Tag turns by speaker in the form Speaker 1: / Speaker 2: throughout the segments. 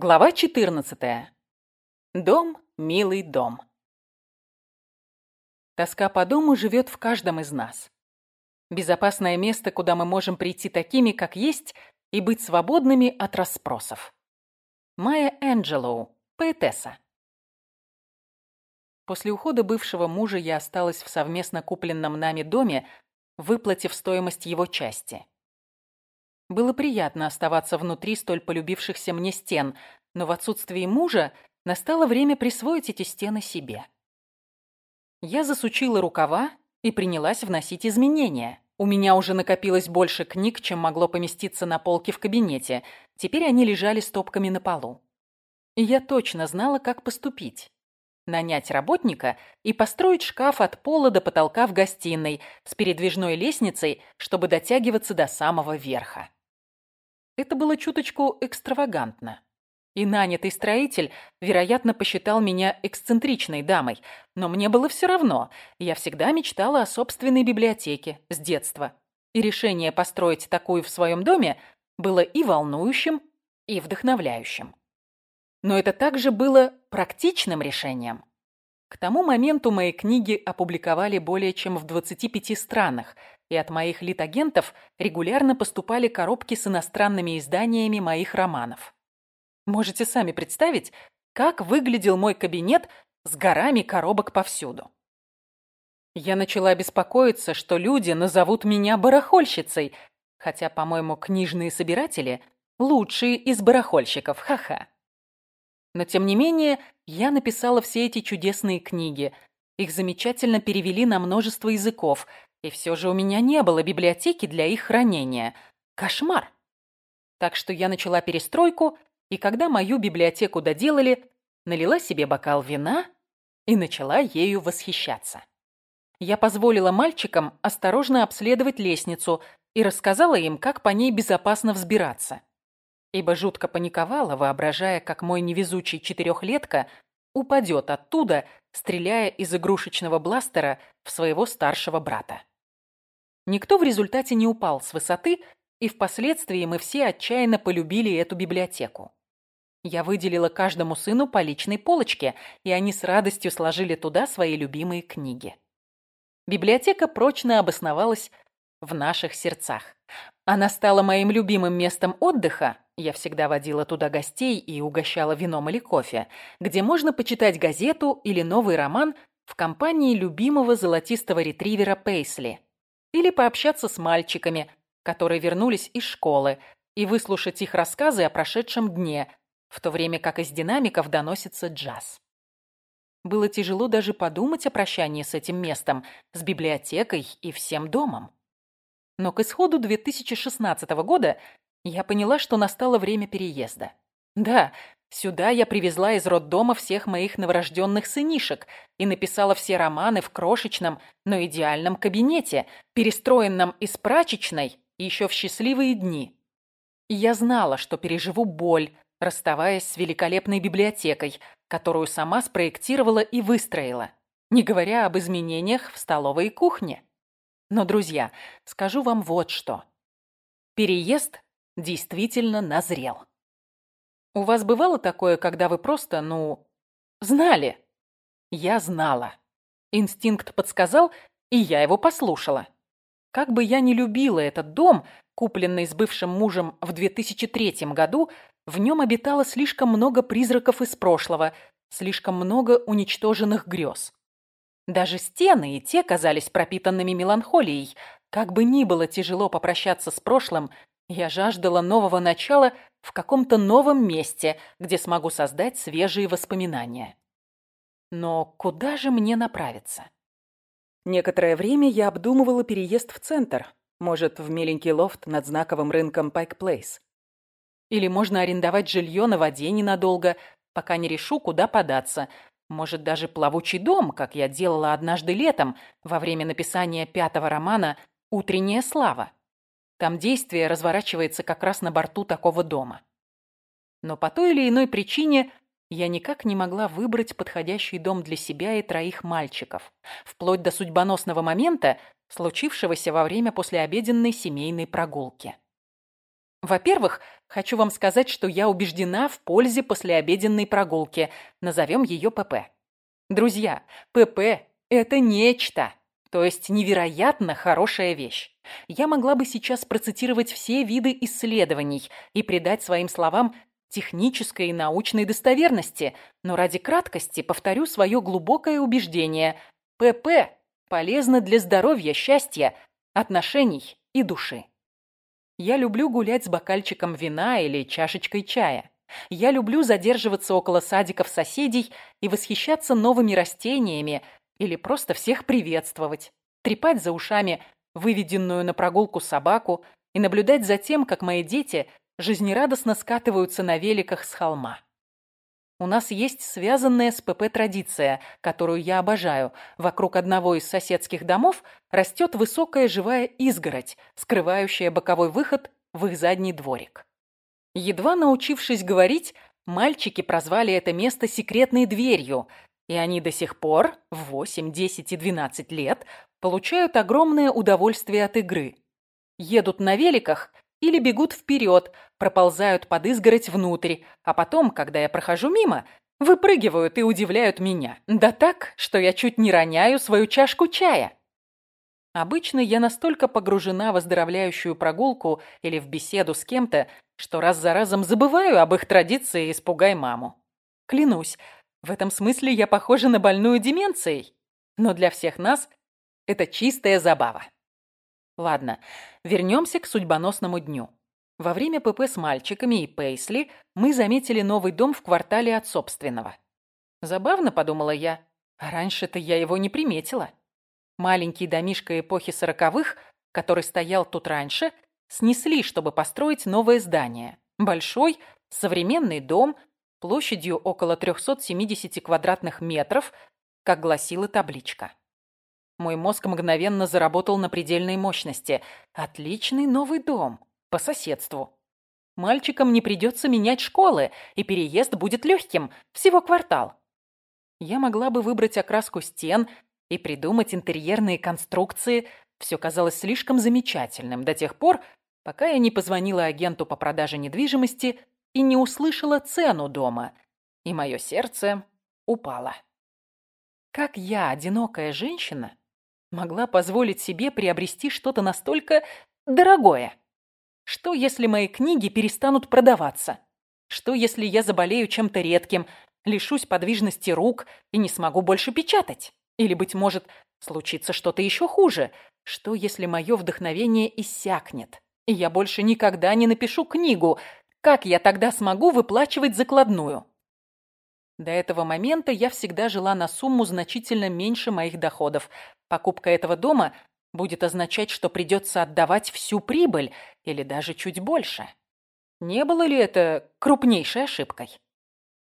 Speaker 1: Глава 14. Дом, милый дом. Тоска по дому живет в каждом из нас. Безопасное место, куда мы можем прийти такими, как есть, и быть свободными от расспросов. Майя Энджелоу, поэтесса. После ухода бывшего мужа я осталась в совместно купленном нами доме, выплатив стоимость его части. Было приятно оставаться внутри столь полюбившихся мне стен, но в отсутствии мужа настало время присвоить эти стены себе. Я засучила рукава и принялась вносить изменения. У меня уже накопилось больше книг, чем могло поместиться на полке в кабинете. Теперь они лежали стопками на полу. И я точно знала, как поступить. Нанять работника и построить шкаф от пола до потолка в гостиной с передвижной лестницей, чтобы дотягиваться до самого верха. Это было чуточку экстравагантно. И нанятый строитель, вероятно, посчитал меня эксцентричной дамой. Но мне было все равно. Я всегда мечтала о собственной библиотеке с детства. И решение построить такую в своем доме было и волнующим, и вдохновляющим. Но это также было практичным решением. К тому моменту мои книги опубликовали более чем в 25 странах, и от моих литагентов регулярно поступали коробки с иностранными изданиями моих романов. Можете сами представить, как выглядел мой кабинет с горами коробок повсюду. Я начала беспокоиться, что люди назовут меня барахольщицей, хотя, по-моему, книжные собиратели – лучшие из барахольщиков, ха-ха. Но, тем не менее, я написала все эти чудесные книги. Их замечательно перевели на множество языков, и все же у меня не было библиотеки для их хранения. Кошмар! Так что я начала перестройку, и когда мою библиотеку доделали, налила себе бокал вина и начала ею восхищаться. Я позволила мальчикам осторожно обследовать лестницу и рассказала им, как по ней безопасно взбираться. Ибо жутко паниковала, воображая, как мой невезучий четырехлетка упадет оттуда, стреляя из игрушечного бластера в своего старшего брата. Никто в результате не упал с высоты, и впоследствии мы все отчаянно полюбили эту библиотеку. Я выделила каждому сыну по личной полочке, и они с радостью сложили туда свои любимые книги. Библиотека прочно обосновалась в наших сердцах. Она стала моим любимым местом отдыха, я всегда водила туда гостей и угощала вином или кофе, где можно почитать газету или новый роман в компании любимого золотистого ретривера Пейсли – или пообщаться с мальчиками, которые вернулись из школы, и выслушать их рассказы о прошедшем дне, в то время как из динамиков доносится джаз. Было тяжело даже подумать о прощании с этим местом, с библиотекой и всем домом. Но к исходу 2016 года я поняла, что настало время переезда. Да, Сюда я привезла из роддома всех моих новорожденных сынишек и написала все романы в крошечном, но идеальном кабинете, перестроенном из прачечной еще в счастливые дни. И я знала, что переживу боль, расставаясь с великолепной библиотекой, которую сама спроектировала и выстроила, не говоря об изменениях в столовой и кухне. Но, друзья, скажу вам вот что. Переезд действительно назрел. У вас бывало такое, когда вы просто, ну, знали? Я знала. Инстинкт подсказал, и я его послушала. Как бы я ни любила этот дом, купленный с бывшим мужем в 2003 году, в нем обитало слишком много призраков из прошлого, слишком много уничтоженных грез. Даже стены и те казались пропитанными меланхолией. Как бы ни было тяжело попрощаться с прошлым, я жаждала нового начала в каком-то новом месте, где смогу создать свежие воспоминания. Но куда же мне направиться? Некоторое время я обдумывала переезд в центр, может, в миленький лофт над знаковым рынком Пайк Плейс. Или можно арендовать жилье на воде ненадолго, пока не решу, куда податься. Может, даже плавучий дом, как я делала однажды летом во время написания пятого романа «Утренняя слава». Там действие разворачивается как раз на борту такого дома. Но по той или иной причине я никак не могла выбрать подходящий дом для себя и троих мальчиков, вплоть до судьбоносного момента, случившегося во время послеобеденной семейной прогулки. Во-первых, хочу вам сказать, что я убеждена в пользе послеобеденной прогулки. Назовем ее ПП. Друзья, ПП – это нечто. То есть невероятно хорошая вещь. Я могла бы сейчас процитировать все виды исследований и придать своим словам технической и научной достоверности, но ради краткости повторю свое глубокое убеждение. ПП полезно для здоровья, счастья, отношений и души. Я люблю гулять с бокальчиком вина или чашечкой чая. Я люблю задерживаться около садиков соседей и восхищаться новыми растениями или просто всех приветствовать, трепать за ушами выведенную на прогулку собаку и наблюдать за тем, как мои дети жизнерадостно скатываются на великах с холма. У нас есть связанная с ПП традиция, которую я обожаю. Вокруг одного из соседских домов растет высокая живая изгородь, скрывающая боковой выход в их задний дворик. Едва научившись говорить, мальчики прозвали это место секретной дверью, и они до сих пор, в 8, 10 и 12 лет, получают огромное удовольствие от игры. Едут на великах или бегут вперед, проползают под изгородь внутрь, а потом, когда я прохожу мимо, выпрыгивают и удивляют меня. Да так, что я чуть не роняю свою чашку чая. Обычно я настолько погружена в оздоровляющую прогулку или в беседу с кем-то, что раз за разом забываю об их традиции «испугай маму». Клянусь, в этом смысле я похожа на больную деменцией. Но для всех нас это чистая забава. Ладно, вернемся к судьбоносному дню. Во время ПП с мальчиками и Пейсли мы заметили новый дом в квартале от собственного. Забавно, подумала я, раньше-то я его не приметила. Маленький домишко эпохи сороковых, который стоял тут раньше, снесли, чтобы построить новое здание. Большой, современный дом площадью около 370 квадратных метров, как гласила табличка. Мой мозг мгновенно заработал на предельной мощности. Отличный новый дом. По соседству. Мальчикам не придется менять школы, и переезд будет легким. Всего квартал. Я могла бы выбрать окраску стен и придумать интерьерные конструкции. Все казалось слишком замечательным до тех пор, пока я не позвонила агенту по продаже недвижимости и не услышала цену дома. И мое сердце упало. Как я, одинокая женщина, могла позволить себе приобрести что-то настолько дорогое? Что, если мои книги перестанут продаваться? Что, если я заболею чем-то редким, лишусь подвижности рук и не смогу больше печатать? Или, быть может, случится что-то еще хуже? Что, если мое вдохновение иссякнет, и я больше никогда не напишу книгу? Как я тогда смогу выплачивать закладную? До этого момента я всегда жила на сумму значительно меньше моих доходов. Покупка этого дома будет означать, что придется отдавать всю прибыль или даже чуть больше. Не было ли это крупнейшей ошибкой?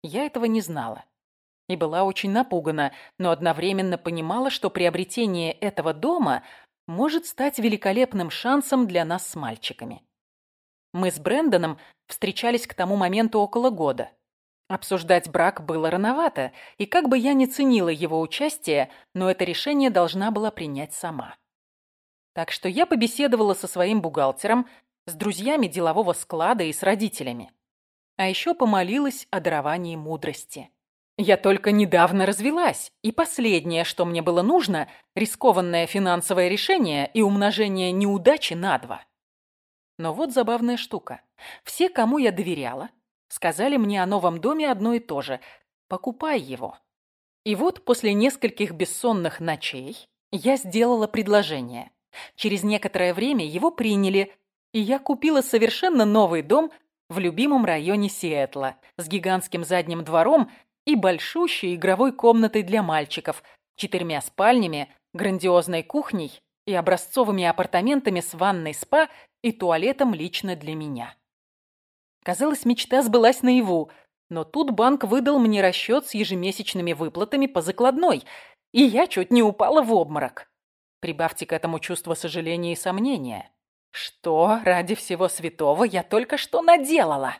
Speaker 1: Я этого не знала и была очень напугана, но одновременно понимала, что приобретение этого дома может стать великолепным шансом для нас с мальчиками. Мы с Брэндоном встречались к тому моменту около года. Обсуждать брак было рановато, и как бы я ни ценила его участие, но это решение должна была принять сама. Так что я побеседовала со своим бухгалтером, с друзьями делового склада и с родителями. А еще помолилась о даровании мудрости. Я только недавно развелась, и последнее, что мне было нужно, рискованное финансовое решение и умножение неудачи на два. Но вот забавная штука. Все, кому я доверяла, Сказали мне о новом доме одно и то же. Покупай его. И вот после нескольких бессонных ночей я сделала предложение. Через некоторое время его приняли, и я купила совершенно новый дом в любимом районе Сиэтла с гигантским задним двором и большущей игровой комнатой для мальчиков, четырьмя спальнями, грандиозной кухней и образцовыми апартаментами с ванной спа и туалетом лично для меня. Казалось, мечта сбылась наяву. Но тут банк выдал мне расчет с ежемесячными выплатами по закладной, и я чуть не упала в обморок. Прибавьте к этому чувство сожаления и сомнения. Что ради всего святого я только что наделала?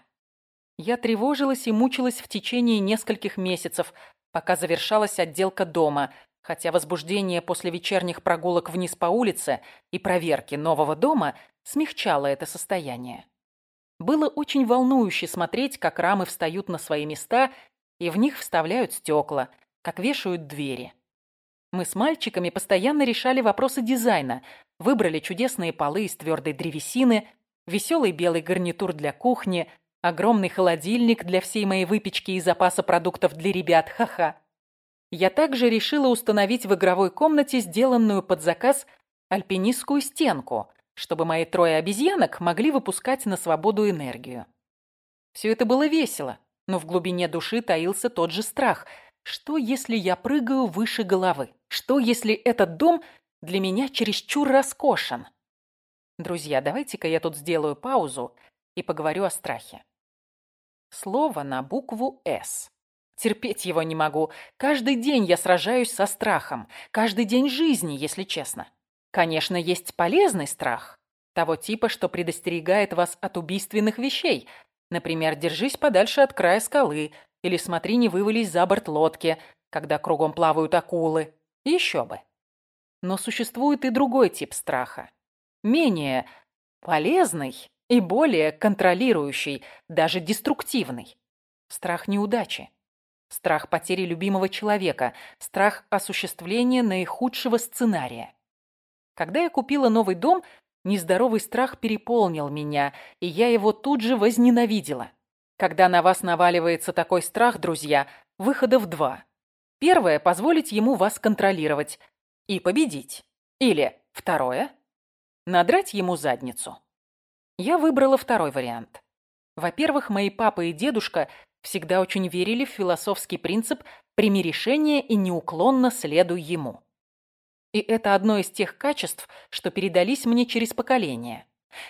Speaker 1: Я тревожилась и мучилась в течение нескольких месяцев, пока завершалась отделка дома, хотя возбуждение после вечерних прогулок вниз по улице и проверки нового дома смягчало это состояние. Было очень волнующе смотреть, как рамы встают на свои места, и в них вставляют стекла, как вешают двери. Мы с мальчиками постоянно решали вопросы дизайна, выбрали чудесные полы из твердой древесины, веселый белый гарнитур для кухни, огромный холодильник для всей моей выпечки и запаса продуктов для ребят, ха-ха. Я также решила установить в игровой комнате сделанную под заказ альпинистскую стенку, чтобы мои трое обезьянок могли выпускать на свободу энергию. Все это было весело, но в глубине души таился тот же страх. Что, если я прыгаю выше головы? Что, если этот дом для меня чересчур роскошен? Друзья, давайте-ка я тут сделаю паузу и поговорю о страхе. Слово на букву «С». Терпеть его не могу. Каждый день я сражаюсь со страхом. Каждый день жизни, если честно. Конечно, есть полезный страх. Того типа, что предостерегает вас от убийственных вещей. Например, держись подальше от края скалы. Или смотри, не вывались за борт лодки, когда кругом плавают акулы. Еще бы. Но существует и другой тип страха. Менее полезный и более контролирующий, даже деструктивный. Страх неудачи. Страх потери любимого человека. Страх осуществления наихудшего сценария. Когда я купила новый дом, нездоровый страх переполнил меня, и я его тут же возненавидела. Когда на вас наваливается такой страх, друзья, выходов два. Первое – позволить ему вас контролировать и победить. Или второе – надрать ему задницу. Я выбрала второй вариант. Во-первых, мои папа и дедушка всегда очень верили в философский принцип «прими решение и неуклонно следуй ему». И это одно из тех качеств, что передались мне через поколение.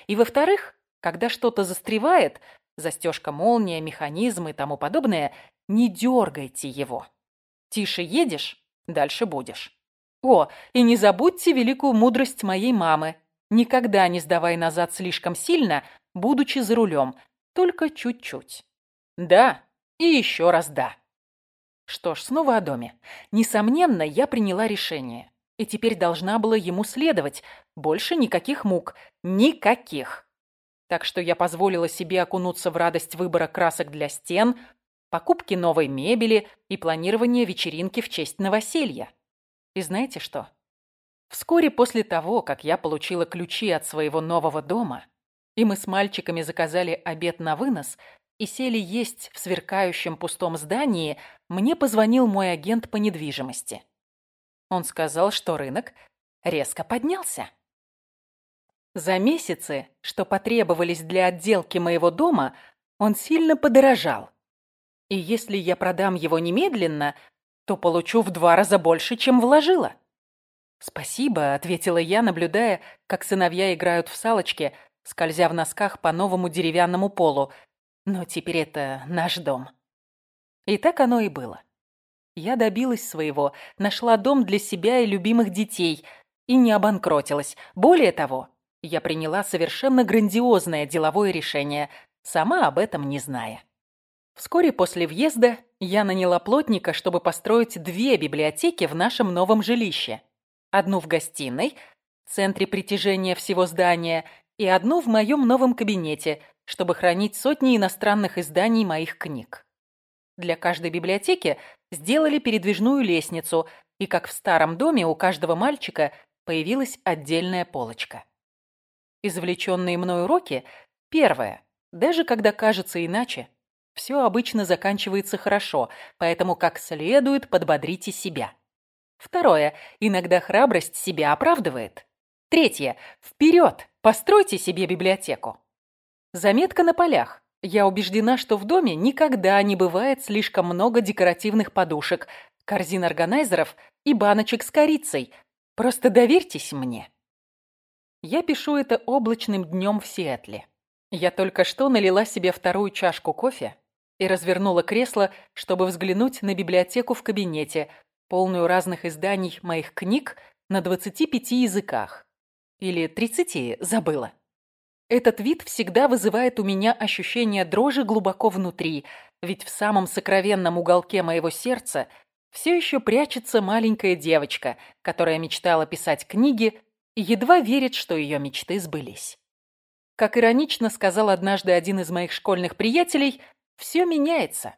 Speaker 1: И во-вторых, когда что-то застревает, застежка молния, механизм и тому подобное, не дергайте его. Тише едешь, дальше будешь. О, и не забудьте великую мудрость моей мамы. Никогда не сдавай назад слишком сильно, будучи за рулем, только чуть-чуть. Да, и еще раз да. Что ж, снова о доме. Несомненно, я приняла решение и теперь должна была ему следовать. Больше никаких мук. Никаких. Так что я позволила себе окунуться в радость выбора красок для стен, покупки новой мебели и планирования вечеринки в честь новоселья. И знаете что? Вскоре после того, как я получила ключи от своего нового дома, и мы с мальчиками заказали обед на вынос и сели есть в сверкающем пустом здании, мне позвонил мой агент по недвижимости. Он сказал, что рынок резко поднялся. За месяцы, что потребовались для отделки моего дома, он сильно подорожал. И если я продам его немедленно, то получу в два раза больше, чем вложила. «Спасибо», — ответила я, наблюдая, как сыновья играют в салочки, скользя в носках по новому деревянному полу. Но теперь это наш дом. И так оно и было. Я добилась своего, нашла дом для себя и любимых детей и не обанкротилась. Более того, я приняла совершенно грандиозное деловое решение, сама об этом не зная. Вскоре после въезда я наняла плотника, чтобы построить две библиотеки в нашем новом жилище. Одну в гостиной, центре притяжения всего здания, и одну в моем новом кабинете, чтобы хранить сотни иностранных изданий моих книг. Для каждой библиотеки сделали передвижную лестницу, и, как в старом доме, у каждого мальчика появилась отдельная полочка. Извлеченные мной уроки – первое. Даже когда кажется иначе, все обычно заканчивается хорошо, поэтому как следует подбодрите себя. Второе. Иногда храбрость себя оправдывает. Третье. Вперед! Постройте себе библиотеку. Заметка на полях. Я убеждена, что в доме никогда не бывает слишком много декоративных подушек, корзин органайзеров и баночек с корицей. Просто доверьтесь мне. Я пишу это облачным днем в Сиэтле. Я только что налила себе вторую чашку кофе и развернула кресло, чтобы взглянуть на библиотеку в кабинете, полную разных изданий моих книг на 25 языках. Или 30, забыла. Этот вид всегда вызывает у меня ощущение дрожи глубоко внутри, ведь в самом сокровенном уголке моего сердца все еще прячется маленькая девочка, которая мечтала писать книги и едва верит, что ее мечты сбылись. Как иронично сказал однажды один из моих школьных приятелей, все меняется,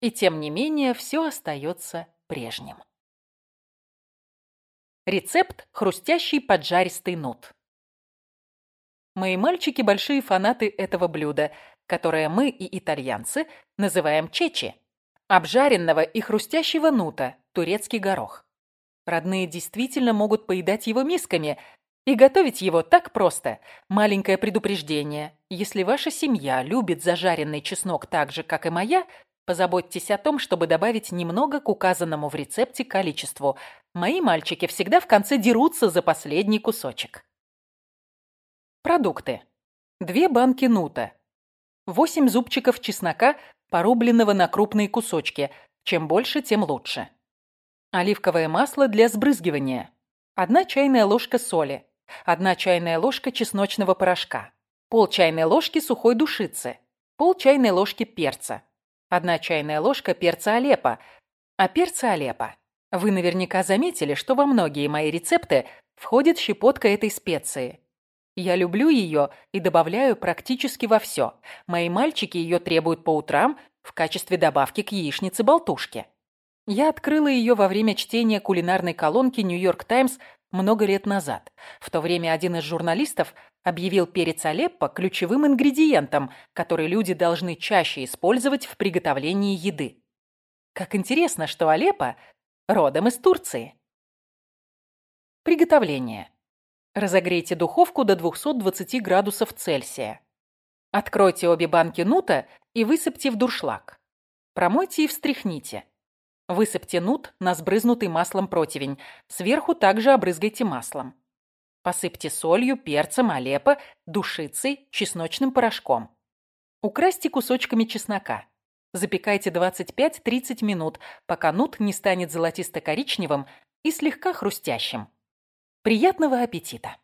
Speaker 1: и тем не менее все остается прежним. Рецепт хрустящий поджаристый нут. Мои мальчики большие фанаты этого блюда, которое мы и итальянцы называем чечи. Обжаренного и хрустящего нута, турецкий горох. Родные действительно могут поедать его мисками, и готовить его так просто. Маленькое предупреждение. Если ваша семья любит зажаренный чеснок так же, как и моя, позаботьтесь о том, чтобы добавить немного к указанному в рецепте количеству. Мои мальчики всегда в конце дерутся за последний кусочек. Продукты. Две банки нута. 8 зубчиков чеснока порубленного на крупные кусочки. Чем больше, тем лучше. Оливковое масло для сбрызгивания. Одна чайная ложка соли. Одна чайная ложка чесночного порошка. Пол чайной ложки сухой душицы. Пол чайной ложки перца. Одна чайная ложка перца Алеппо. А перца Алеппо. Вы наверняка заметили, что во многие мои рецепты входит щепотка этой специи. Я люблю ее и добавляю практически во все. Мои мальчики ее требуют по утрам в качестве добавки к яичнице-болтушке. Я открыла ее во время чтения кулинарной колонки «Нью-Йорк Таймс» много лет назад. В то время один из журналистов объявил перец Алеппо ключевым ингредиентом, который люди должны чаще использовать в приготовлении еды. Как интересно, что Алеппо родом из Турции. Приготовление. Разогрейте духовку до 220 градусов Цельсия. Откройте обе банки нута и высыпьте в дуршлаг. Промойте и встряхните. Высыпьте нут на сбрызнутый маслом противень. Сверху также обрызгайте маслом. Посыпьте солью, перцем, алеппо, душицей, чесночным порошком. Украсьте кусочками чеснока. Запекайте 25-30 минут, пока нут не станет золотисто-коричневым и слегка хрустящим. Приятного аппетита!